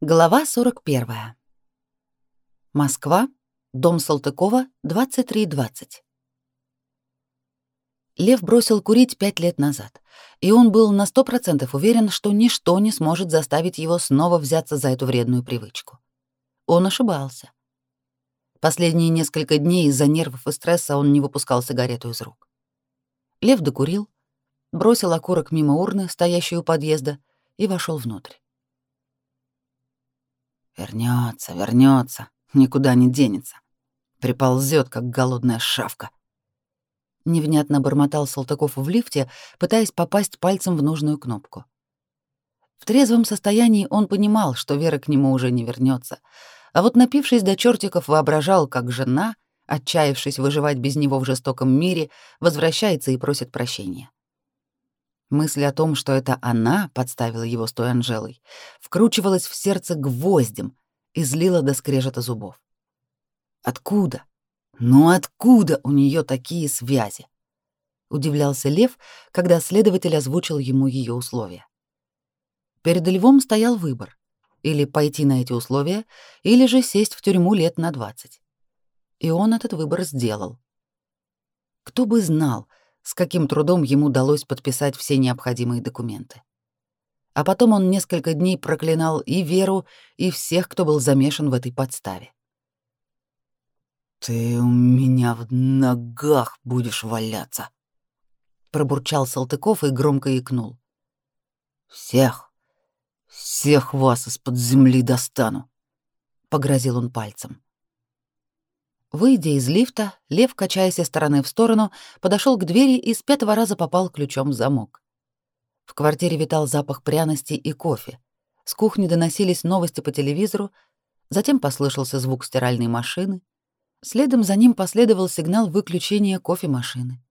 Глава 41. Москва, дом Салтыкова, 23.20. Лев бросил курить пять лет назад, и он был на сто процентов уверен, что ничто не сможет заставить его снова взяться за эту вредную привычку. Он ошибался. Последние несколько дней из-за нервов и стресса он не выпускал сигарету из рук. Лев докурил, бросил окурок мимо урны, стоящей у подъезда, и вошел внутрь. Вернется, вернется, никуда не денется. Приползет, как голодная шавка. Невнятно бормотал Салтыков в лифте, пытаясь попасть пальцем в нужную кнопку. В трезвом состоянии он понимал, что Вера к нему уже не вернется, а вот напившись до чертиков, воображал, как жена, отчаявшись выживать без него в жестоком мире, возвращается и просит прощения. Мысль о том, что это она подставила его с той Анжелой, вкручивалась в сердце гвоздем и злила до скрежета зубов. Откуда? Ну откуда у нее такие связи? Удивлялся Лев, когда следователь озвучил ему ее условия. Перед Львом стоял выбор: или пойти на эти условия, или же сесть в тюрьму лет на двадцать. И он этот выбор сделал. Кто бы знал, с каким трудом ему удалось подписать все необходимые документы. А потом он несколько дней проклинал и Веру, и всех, кто был замешан в этой подставе. «Ты у меня в ногах будешь валяться», — пробурчал Салтыков и громко икнул. «Всех, всех вас из-под земли достану», — погрозил он пальцем. Выйдя из лифта, Лев, качаясь из стороны в сторону, подошел к двери и с пятого раза попал ключом в замок. В квартире витал запах пряности и кофе. С кухни доносились новости по телевизору, затем послышался звук стиральной машины. Следом за ним последовал сигнал выключения кофемашины.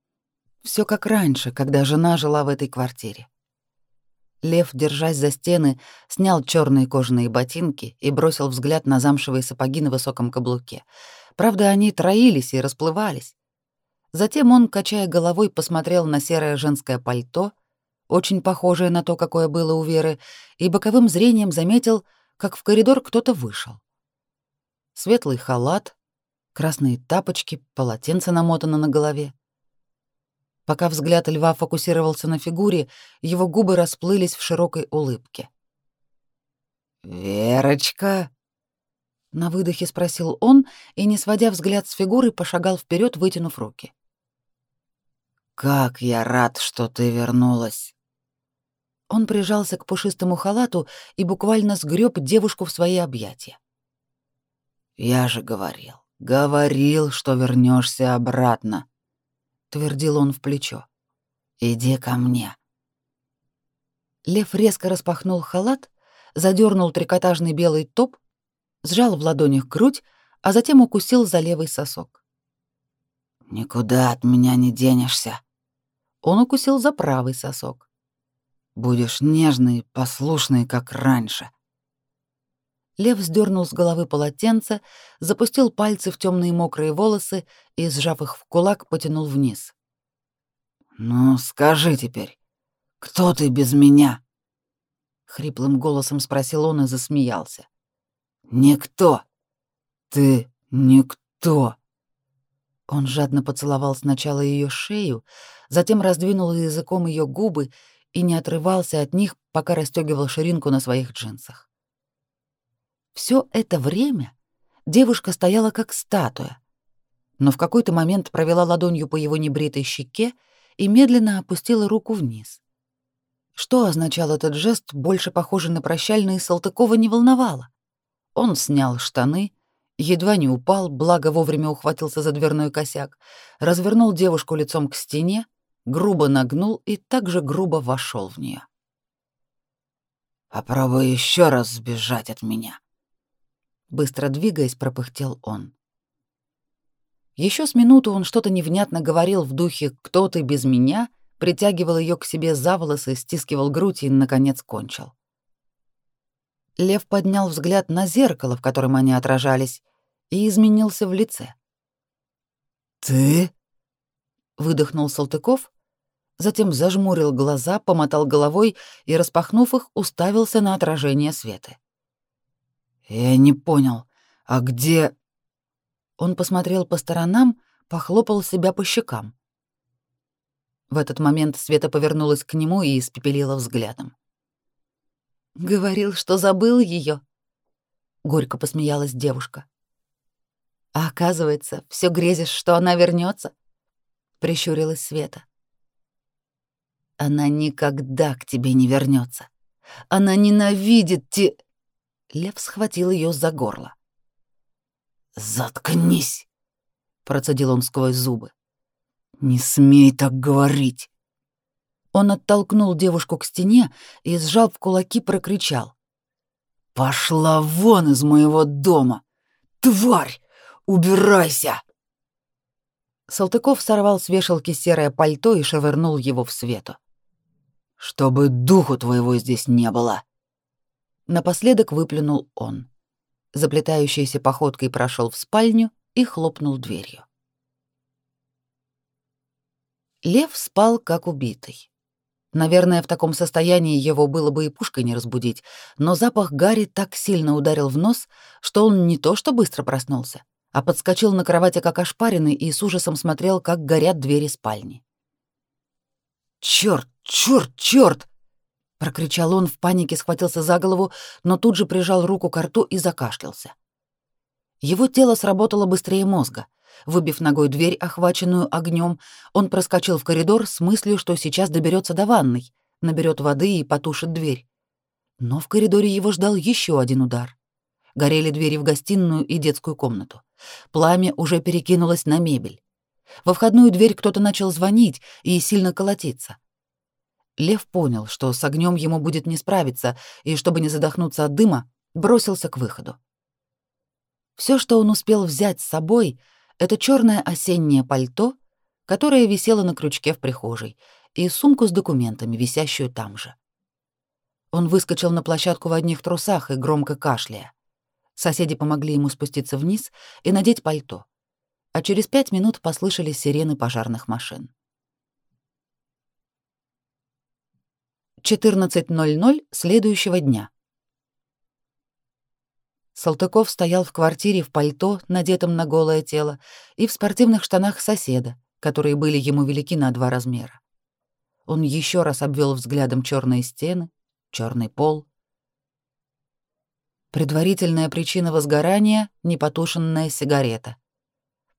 Все как раньше, когда жена жила в этой квартире. Лев, держась за стены, снял черные кожаные ботинки и бросил взгляд на замшевые сапоги на высоком каблуке — Правда, они троились и расплывались. Затем он, качая головой, посмотрел на серое женское пальто, очень похожее на то, какое было у Веры, и боковым зрением заметил, как в коридор кто-то вышел. Светлый халат, красные тапочки, полотенце намотано на голове. Пока взгляд льва фокусировался на фигуре, его губы расплылись в широкой улыбке. «Верочка!» На выдохе спросил он и, не сводя взгляд с фигуры, пошагал вперед, вытянув руки. «Как я рад, что ты вернулась!» Он прижался к пушистому халату и буквально сгреб девушку в свои объятия. «Я же говорил, говорил, что вернешься обратно», — твердил он в плечо. «Иди ко мне». Лев резко распахнул халат, задернул трикотажный белый топ сжал в ладонях грудь, а затем укусил за левый сосок. «Никуда от меня не денешься». Он укусил за правый сосок. «Будешь нежный, послушный, как раньше». Лев сдернул с головы полотенце, запустил пальцы в темные мокрые волосы и, сжав их в кулак, потянул вниз. «Ну, скажи теперь, кто ты без меня?» Хриплым голосом спросил он и засмеялся. «Никто! Ты никто!» Он жадно поцеловал сначала ее шею, затем раздвинул языком ее губы и не отрывался от них, пока расстегивал ширинку на своих джинсах. Все это время девушка стояла как статуя, но в какой-то момент провела ладонью по его небритой щеке и медленно опустила руку вниз. Что означал этот жест, больше похожий на прощальный, Салтыкова не волновало. Он снял штаны, едва не упал, благо вовремя ухватился за дверной косяк, развернул девушку лицом к стене, грубо нагнул и также грубо вошел в нее. «Попробуй еще раз сбежать от меня», — быстро двигаясь, пропыхтел он. Еще с минуту он что-то невнятно говорил в духе «кто ты без меня», притягивал ее к себе за волосы, стискивал грудь и, наконец, кончил. Лев поднял взгляд на зеркало, в котором они отражались, и изменился в лице. «Ты?» — выдохнул Салтыков, затем зажмурил глаза, помотал головой и, распахнув их, уставился на отражение света. Я не понял, а где...» Он посмотрел по сторонам, похлопал себя по щекам. В этот момент Света повернулась к нему и испепелила взглядом. «Говорил, что забыл ее. горько посмеялась девушка. «А оказывается, все грезишь, что она вернется? прищурилась Света. «Она никогда к тебе не вернется. Она ненавидит те...» Лев схватил ее за горло. «Заткнись!» — процедил он сквозь зубы. «Не смей так говорить!» Он оттолкнул девушку к стене и, сжал в кулаки, прокричал. «Пошла вон из моего дома! Тварь! Убирайся!» Салтыков сорвал с вешалки серое пальто и швырнул его в свету. «Чтобы духу твоего здесь не было!» Напоследок выплюнул он. Заплетающейся походкой прошел в спальню и хлопнул дверью. Лев спал как убитый. Наверное, в таком состоянии его было бы и пушкой не разбудить, но запах Гарри так сильно ударил в нос, что он не то что быстро проснулся, а подскочил на кровати как ошпаренный и с ужасом смотрел, как горят двери спальни. «Чёрт, чёрт, чёрт!» — прокричал он, в панике схватился за голову, но тут же прижал руку к рту и закашлялся. Его тело сработало быстрее мозга. Выбив ногой дверь, охваченную огнем, он проскочил в коридор с мыслью, что сейчас доберется до ванной, наберет воды и потушит дверь. Но в коридоре его ждал еще один удар. Горели двери в гостиную и детскую комнату. Пламя уже перекинулось на мебель. Во входную дверь кто-то начал звонить и сильно колотиться. Лев понял, что с огнем ему будет не справиться, и, чтобы не задохнуться от дыма, бросился к выходу. Все, что он успел взять с собой, это черное осеннее пальто, которое висело на крючке в прихожей, и сумку с документами, висящую там же. Он выскочил на площадку в одних трусах и громко кашляя. Соседи помогли ему спуститься вниз и надеть пальто, а через пять минут послышались сирены пожарных машин. 14.00 следующего дня. Салтыков стоял в квартире в пальто, надетом на голое тело, и в спортивных штанах соседа, которые были ему велики на два размера. Он еще раз обвел взглядом черные стены, черный пол. Предварительная причина возгорания — непотушенная сигарета.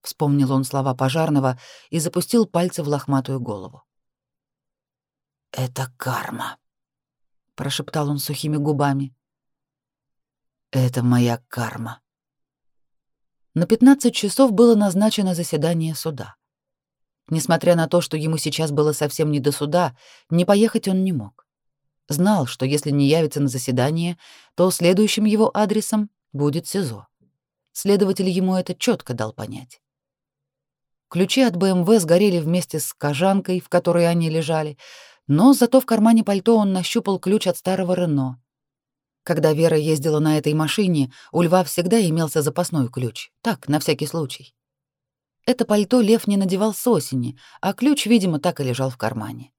Вспомнил он слова пожарного и запустил пальцы в лохматую голову. «Это карма», — прошептал он сухими губами. «Это моя карма». На 15 часов было назначено заседание суда. Несмотря на то, что ему сейчас было совсем не до суда, не поехать он не мог. Знал, что если не явится на заседание, то следующим его адресом будет СИЗО. Следователь ему это четко дал понять. Ключи от БМВ сгорели вместе с кожанкой, в которой они лежали, но зато в кармане пальто он нащупал ключ от старого Рено. Когда Вера ездила на этой машине, у Льва всегда имелся запасной ключ, так, на всякий случай. Это пальто Лев не надевал с осени, а ключ, видимо, так и лежал в кармане.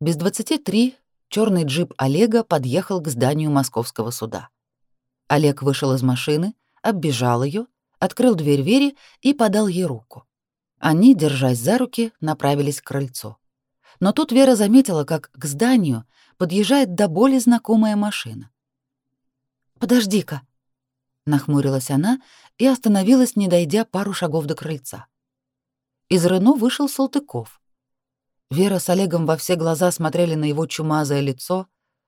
Без двадцати три черный джип Олега подъехал к зданию московского суда. Олег вышел из машины, оббежал ее, открыл дверь Вере и подал ей руку. Они, держась за руки, направились к крыльцу. Но тут Вера заметила, как к зданию подъезжает до боли знакомая машина. «Подожди-ка», — нахмурилась она и остановилась, не дойдя пару шагов до крыльца. Из Рено вышел Салтыков. Вера с Олегом во все глаза смотрели на его чумазое лицо,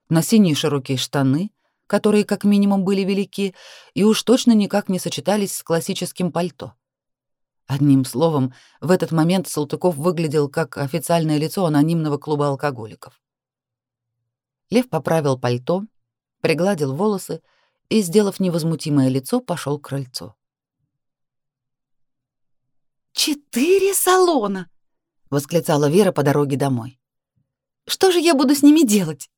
на синие широкие штаны, которые как минимум были велики и уж точно никак не сочетались с классическим пальто. Одним словом, в этот момент Салтыков выглядел как официальное лицо анонимного клуба алкоголиков. Лев поправил пальто, пригладил волосы и, сделав невозмутимое лицо, пошел к крыльцу. «Четыре салона!» — восклицала Вера по дороге домой. «Что же я буду с ними делать?»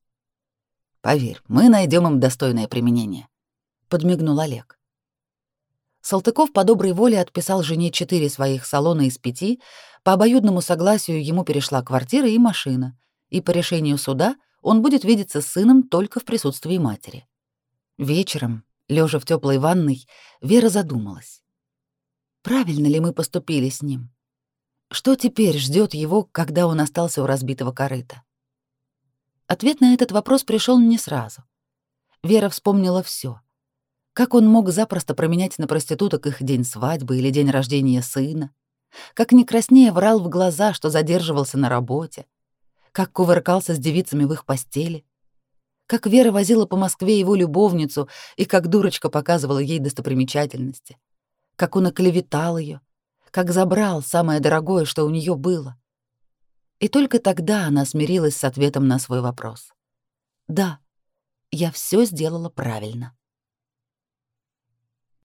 «Поверь, мы найдем им достойное применение», — подмигнул Олег. Салтыков по доброй воле отписал жене четыре своих салона из пяти, по обоюдному согласию ему перешла квартира и машина, и по решению суда он будет видеться с сыном только в присутствии матери. Вечером, лежа в теплой ванной, Вера задумалась. Правильно ли мы поступили с ним? Что теперь ждет его, когда он остался у разбитого корыта? Ответ на этот вопрос пришел не сразу. Вера вспомнила все: Как он мог запросто променять на проституток их день свадьбы или день рождения сына? Как не краснее врал в глаза, что задерживался на работе? Как кувыркался с девицами в их постели? Как Вера возила по Москве его любовницу и как дурочка показывала ей достопримечательности? Как он оклеветал ее? как забрал самое дорогое, что у нее было. И только тогда она смирилась с ответом на свой вопрос. Да, я все сделала правильно.